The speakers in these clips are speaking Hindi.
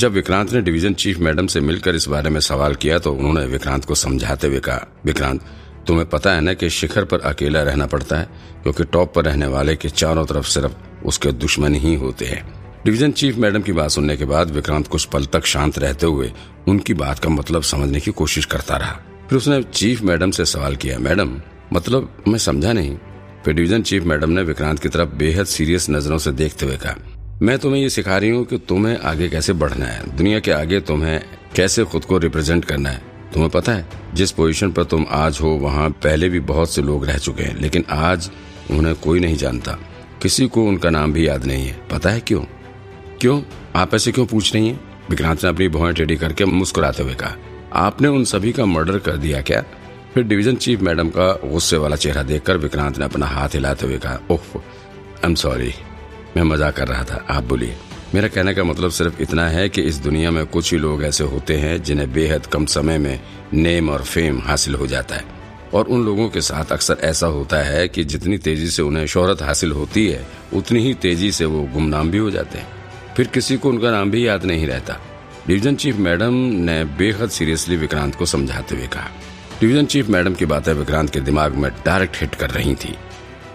जब विक्रांत ने डिवीज़न चीफ मैडम से मिलकर इस बारे में सवाल किया तो उन्होंने विक्रांत को समझाते हुए कहा, विक्रांत, तुम्हें पता है ना कि शिखर पर अकेला रहना पड़ता है, क्योंकि टॉप पर रहने वाले के चारों तरफ़ सिर्फ़ उसके दुश्मन ही होते हैं। डिवीज़न चीफ मैडम की बात सुनने के बाद विक्रांत कुछ पल तक शांत रहते हुए उनकी बात का मतलब समझने की कोशिश करता रहा। फिर उसने चीफ मैडम से सवाल किया, मैडम मतलब मैं समझा नहीं? फिर डिवीज़न चीफ मैडम ने विक्रांत की तरफ़ बेहद सीरियस नज़रों से देखते हुए कहा मैं तुम्हें ये सिखा रही हूँ कि तुम्हें आगे कैसे बढ़ना है। दुनिया के आगे तुम्हें कैसे खुद को रिप्रेजेंट करना है, तुम्हें पता है? जिस पोजीशन पर तुम आज हो, वहाँ पहले भी बहुत से लोग रह चुके हैं, लेकिन आज उन्हें कोई नहीं जानता। किसी को उनका नाम भी याद नहीं है। पता है क्यों? क्यों? आप ऐसे क्यों पूछ रही हैं? विक्रांत ने अपनी भौएँ टेढ़ी करके मुस्कुराते हुए कहा, आपने उन सभी का मर्डर कर दिया क्या? फिर डिवीज़न चीफ मैडम का गुस्से वाला चेहरा देखकर विक्रांत ने अपना हाथ हिलाते हुए कहा ओह आई एम सॉरी मैं मज़ाक कर रहा था। आप बोलिए। मेरा कहने का मतलब सिर्फ़ इतना है कि इस दुनिया में कुछ ही लोग ऐसे होते हैं जिन्हें बेहद कम समय में नेम और फेम हासिल हो जाता है। और उन लोगों के साथ अक्सर ऐसा होता है कि जितनी तेज़ी से उन्हें शोहरत हासिल होती है, उतनी ही तेज़ी से वो गुमनाम भी हो जाते हैं। फिर किसी को उनका नाम भी याद नहीं रहता। डिवीज़न चीफ मैडम ने बेहद सीरियसली विक्रांत को समझाते हुए कहा। डिवीज़न चीफ मैडम की बातें विक्रांत के दिमाग में डायरेक्ट हिट कर रही थी।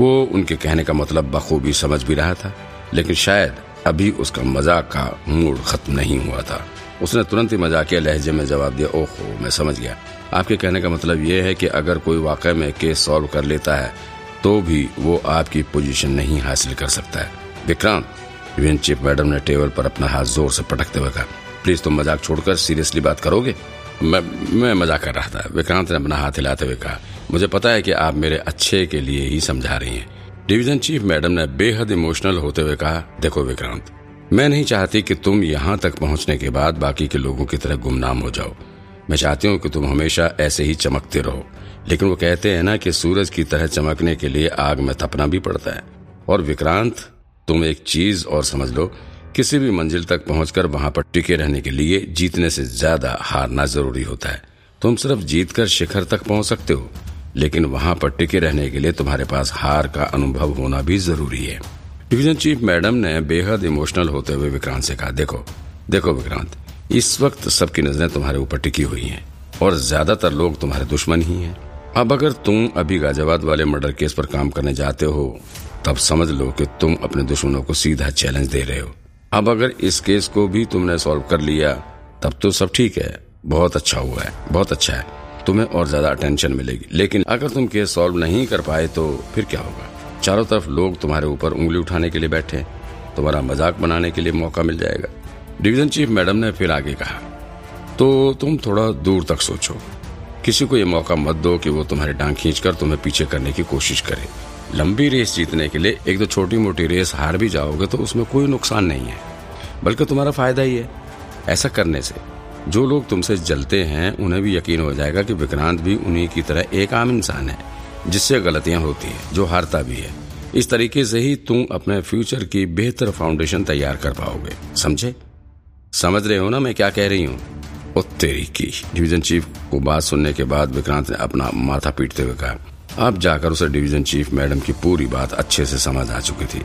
वो उनके कहने का मतलब बखूबी समझ भी रहा था। लेकिन शायद अभी उसका मज़ाक का मूड खत्म नहीं हुआ था। उसने तुरंत ही मजाकिया लहजे में जवाब दिया, ओहो, मैं समझ गया। आपके कहने का मतलब ये है कि अगर कोई वाकई में केस सॉल्व कर लेता है तो भी वो आपकी पोजीशन नहीं हासिल कर सकता है। विक्रांत यूएन चीफ मैडम ने टेबल पर अपना हाथ ज़ोर से पटकते हुए कहा, प्लीज़ तुम मज़ाक छोड़कर सीरियसली बात करोगे? मैं मैं मज़ाक कर रहा था। विक्रांत ने अपना हाथ हिलाते हुए कहा, मुझे पता है कि आप मेरे अच्छे के लिए ही समझा रही हैं। डिवीज़न चीफ मैडम ने बेहद इमोशनल होते हुए कहा, देखो विक्रांत, मैं नहीं चाहती कि तुम यहाँ तक पहुँचने के बाद बाकी के लोगों की तरह गुमनाम हो जाओ। मैं चाहती हूँ कि तुम हमेशा ऐसे ही चमकते रहो। लेकिन वो कहते हैं ना कि सूरज की तरह चमकने के लिए आग में तपना भी पड़ता है। और विक्रांत, तुम एक चीज़ और समझ लो, किसी भी मंजिल तक पहुंचकर वहाँ पर टिके रहने के लिए जीतने से ज़्यादा हारना ज़रूरी होता है। तुम सिर्फ़ जीत कर शिखर तक पहुँच सकते हो। लेकिन वहाँ पर टिके रहने के लिए तुम्हारे पास हार का अनुभव होना भी ज़रूरी है। डिवीज़न चीफ मैडम ने बेहद इमोशनल होते हुए विक्रांत से कहा, देखो देखो विक्रांत, इस वक्त सबकी नज़रें तुम्हारे ऊपर टिकी हुई हैं और ज़्यादातर लोग तुम्हारे दुश्मन ही हैं। अब अगर तुम अभी गाजियाबाद वाले मर्डर केस पर काम करने जाते हो, तब समझ लो कि तुम अपने दुश्मनों को सीधा चैलेंज दे रहे हो। अब अगर इस केस को भी तुमने सॉल्व कर लिया, तब तो सब ठीक है। बहुत अच्छा हुआ है, बहुत अच्छा है। तुम्हें और ज़्यादा अटेंशन मिलेगी। लेकिन अगर तुम केस सॉल्व नहीं कर पाए तो फिर क्या होगा? चारों तरफ़ लोग तुम्हारे ऊपर उंगली उठाने के लिए बैठे तुम्हारा मज़ाक बनाने के लिए मौका मिल जाएगा। डिवीज़न चीफ मैडम ने फिर आगे कहा तो तुम थोड़ा दूर तक सोचो। किसी को ये मौका मत दो कि वो तुम्हारी टांग खींचकर तुम्हें पीछे करने की कोशिश करे। लंबी रेस जीतने के लिए एक तो छोटी मोटी रेस हार भी जाओगे तो उसमें कोई नुकसान नहीं है। बल्कि तुम्हारा फ़ायदा ही है। ऐसा करने से जो लोग तुमसे जलते हैं, उन्हें भी यकीन हो जाएगा कि विक्रांत भी उन्हीं की तरह एक आम इंसान है, जिससे गलतियाँ होती हैं, जो हारता भी है। इस तरीके से ही तुम अपने फ्यूचर की बेहतर फाउंडेशन तैयार कर पाओगे। समझे? समझ रहे हो ना मैं क्या कह रही हूँ? तेरी की। डिवीज़न चीफ को बात सुनने के बाद विक्रांत ने अपना माथा पीटते हुए कहा, अब जाकर उसे डिवीज़न चीफ मैडम की पूरी बात अच्छे से समझ आ चुकी थी।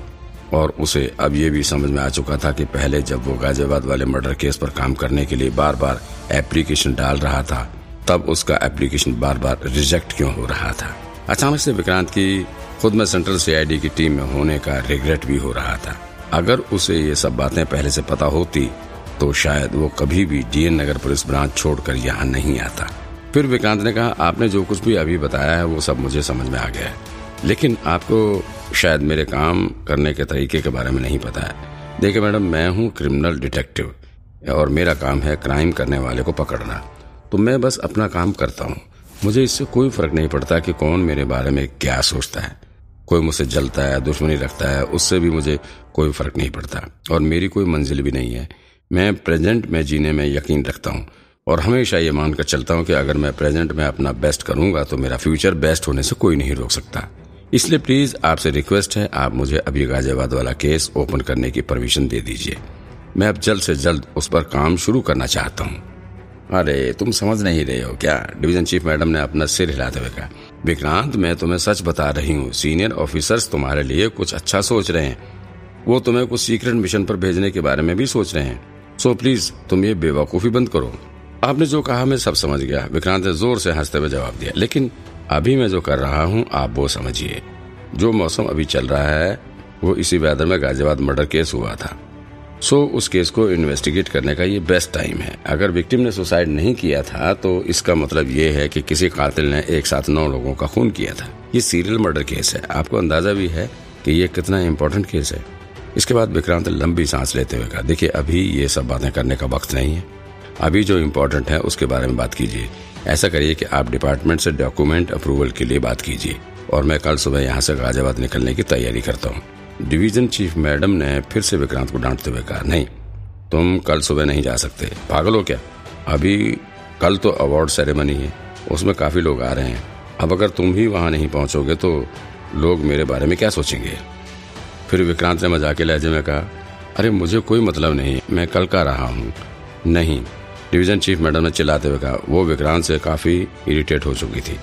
और उसे अब ये भी समझ में आ चुका था कि पहले जब वो गाजियाबाद वाले मर्डर केस पर काम करने के लिए बार बार एप्लीकेशन डाल रहा था, तब उसका एप्लीकेशन बार बार रिजेक्ट क्यों हो रहा था? अचानक से विक्रांत की खुद में सेंट्रल सीआईडी की टीम में होने का रिग्रेट भी हो रहा था। अगर उसे ये सब बातें पहले से पता होती तो शायद वो कभी भी डीएन नगर पुलिस ब्रांच छोड़कर यहाँ नहीं आता। फिर विक्रांत ने कहा, आपने जो कुछ भी अभी बताया है, वो सब मुझे समझ में आ गया है। लेकिन आपको शायद मेरे काम करने के तरीके के बारे में नहीं पता है। देखिए मैडम, मैं हूँ क्रिमिनल डिटेक्टिव और मेरा काम है क्राइम करने वाले को पकड़ना। तो मैं बस अपना काम करता हूँ। मुझे इससे कोई फ़र्क नहीं पड़ता कि कौन मेरे बारे में क्या सोचता है। कोई मुझसे जलता है, दुश्मनी रखता है, उससे भी मुझे कोई फ़र्क नहीं पड़ता। और मेरी कोई मंजिल भी नहीं है। मैं प्रेजेंट में जीने में यकीन रखता हूँ। और हमेशा ये मानकर चलता हूँ कि अगर मैं प्रेजेंट में अपना बेस्ट करूँगा तो मेरा फ्यूचर बेस्ट होने से कोई नहीं रोक सकता। इसलिए प्लीज़ आपसे रिक्वेस्ट है, आप मुझे अभी गाजियाबाद वाला केस ओपन करने की परमिशन दे दीजिए। मैं अब जल्द से जल्द उस पर काम शुरू करना चाहता हूँ। अरे, तुम समझ नहीं रहे हो क्या? डिवीज़न चीफ मैडम ने अपना सिर हिलाते हुए कहा, विक्रांत, मैं तुम्हें सच बता रही हूँ सीनियर ऑफिसर्स तुम्हारे लिए कुछ अच्छा सोच रहे हैं। वो तुम्हें कुछ सीक्रेट मिशन पर भेजने के बारे में भी सोच रहे हैं। सो प्लीज़ तुम ये बेवकूफ़ी बंद करो। आपने जो कहा, मैं सब समझ गया। विक्रांत ने ज़ोर से हँसते हुए जवाब दिया। लेकिन अभी मैं जो कर रहा हूँ, आप वो समझिए। जो मौसम अभी चल रहा है, वो इसी वेदर में गाजियाबाद मर्डर केस हुआ था। सो उस केस को इन्वेस्टिगेट करने का ये बेस्ट टाइम है। अगर विक्टिम ने सुसाइड नहीं किया था तो इसका मतलब ये है कि किसी कातिल ने एक साथ नौ लोगों का खून किया था। ये सीरियल मर्डर केस है। आपको अंदाज़ा भी है कि ये कितना इम्पोर्टेंट केस है। इसके बाद विक्रांत लंबी सांस लेते हुए कहा, देखिए, अभी ये सब बातें करने का वक्त नहीं है। अभी जो इम्पोर्टेंट है, उसके बारे में बात कीजिए। ऐसा करिए कि आप डिपार्टमेंट से डॉक्यूमेंट अप्रूवल के लिए बात कीजिए। और मैं कल सुबह यहाँ से गाजियाबाद निकलने की तैयारी करता हूँ। डिवीज़न चीफ मैडम ने फिर से विक्रांत को डांटते हुए कहा, नहीं, तुम कल सुबह नहीं जा सकते। पागल हो क्या? अभी कल तो अवार्ड सेरेमनी है। उसमें काफ़ी लोग आ रहे हैं। अब अगर तुम ही वहाँ नहीं पहुंचोगे तो लोग मेरे बारे में क्या सोचेंगे? फिर विक्रांत ने मज़ाक लहजे में कहा, अरे, मुझे कोई मतलब नहीं। मैं कल का रहा हूँ। नहीं डिवीज़न चीफ मैडम ने चिल्लाते हुए कहा, वो विक्रांत से काफ़ी इरिटेट हो चुकी थी।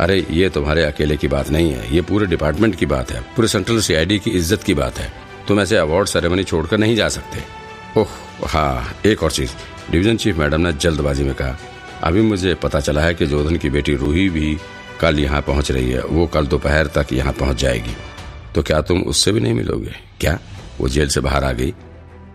अरे, ये तुम्हारे अकेले की बात नहीं है, ये पूरे डिपार्टमेंट की बात है, पूरे सेंट्रल सीआईडी की इज़्ज़त की बात है। तुम ऐसे अवार्ड सेरेमनी छोड़कर नहीं जा सकते। ओह हाँ एक और चीज़, डिवीज़न चीफ मैडम ने जल्दबाजी में कहा, अभी मुझे पता चला है कि जोधन की बेटी रूही भी कल यहाँ पहुँच रही है, वो कल दोपहर तक यहाँ पहुँच जाएगी। तो क्या तुम उससे भी नहीं मिलोगे? क्या? वो जेल से बाहर आ गई।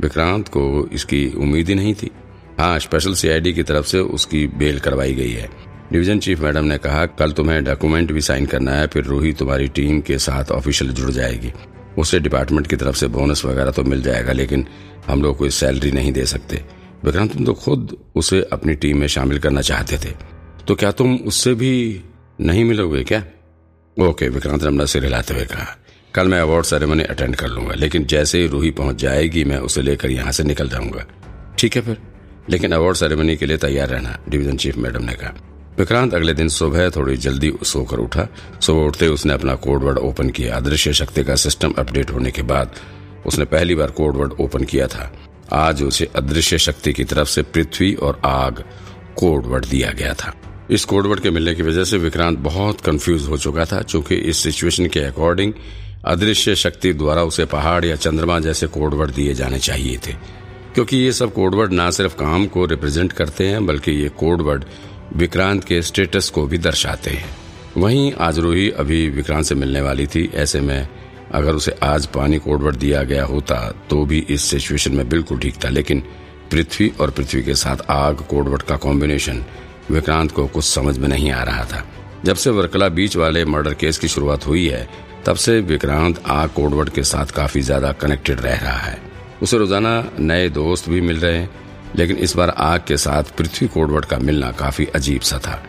विक्रांत को इसकी उम्मीद ही नहीं थी। हाँ स्पेशल सीआईडी की तरफ़ से उसकी बेल करवाई गई है। डिवीज़न चीफ मैडम ने कहा, कल तुम्हें डॉक्यूमेंट भी साइन करना है, फिर रूही तुम्हारी टीम के साथ ऑफिशियल जुड़ जाएगी। उसे डिपार्टमेंट की तरफ़ से बोनस वगैरह तो मिल जाएगा, लेकिन हम लोग कोई सैलरी नहीं दे सकते। विक्रांत, तुम तो खुद उसे अपनी टीम में शामिल करना चाहते थे। तो क्या तुम उससे भी नहीं मिलोगे क्या? ओके विक्रांत ने अपना सिर हिलाते हुए कहा, कल मैं अवार्ड सेरेमनी अटेंड कर लूँगा, लेकिन जैसे ही रूही पहुँच जाएगी, मैं उसे लेकर यहाँ से निकल जाऊँगा। ठीक है फिर? लेकिन अवार्ड सेरेमनी के लिए तैयार रहना डिवीज़न चीफ मैडम ने कहा। विक्रांत अगले दिन सुबह थोड़ी जल्दी सोकर उठा। सुबह उठते उसने अपना कोडवर्ड ओपन किया। अदृश्य शक्ति का सिस्टम अपडेट होने के बाद उसने पहली बार कोडवर्ड ओपन किया था। आज उसे अदृश्य शक्ति की तरफ़ से पृथ्वी और आग कोडवर्ड दिया गया था। इस कोडवर्ड के मिलने की वजह से विक्रांत बहुत कंफ्यूज हो चुका था क्योंकि इस सिचुएशन के अकॉर्डिंग अदृश्य शक्ति द्वारा उसे पहाड़ या चंद्रमा जैसे कोडवर्ड दिए जाने चाहिए थे। क्योंकि ये सब कोडवर्ड न सिर्फ़ काम को रिप्रेजेंट करते हैं, बल्कि ये कोडवर्ड विक्रांत के स्टेटस को भी दर्शाते हैं। वहीं आज रूही अभी विक्रांत से मिलने वाली थी। ऐसे में अगर उसे आज पानी कोडवर्ड दिया गया होता तो भी इस सिचुएशन में बिल्कुल ठीक था। लेकिन पृथ्वी और पृथ्वी के साथ आग कोडवर्ड का कॉम्बिनेशन विक्रांत को कुछ समझ में नहीं आ रहा था। जब से वर्कला बीच वाले मर्डर केस की शुरुआत हुई है, तब से विक्रांत आग कोडवर्ड के साथ काफ़ी ज़्यादा कनेक्टेड रह रहा है। उसे रोज़ाना नए दोस्त भी मिल रहे हैं, लेकिन इस बार आग के साथ पृथ्वी कोडवट का मिलना काफ़ी अजीब सा था।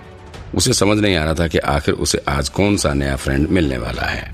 उसे समझ नहीं आ रहा था कि आखिर उसे आज कौन सा नया फ्रेंड मिलने वाला है।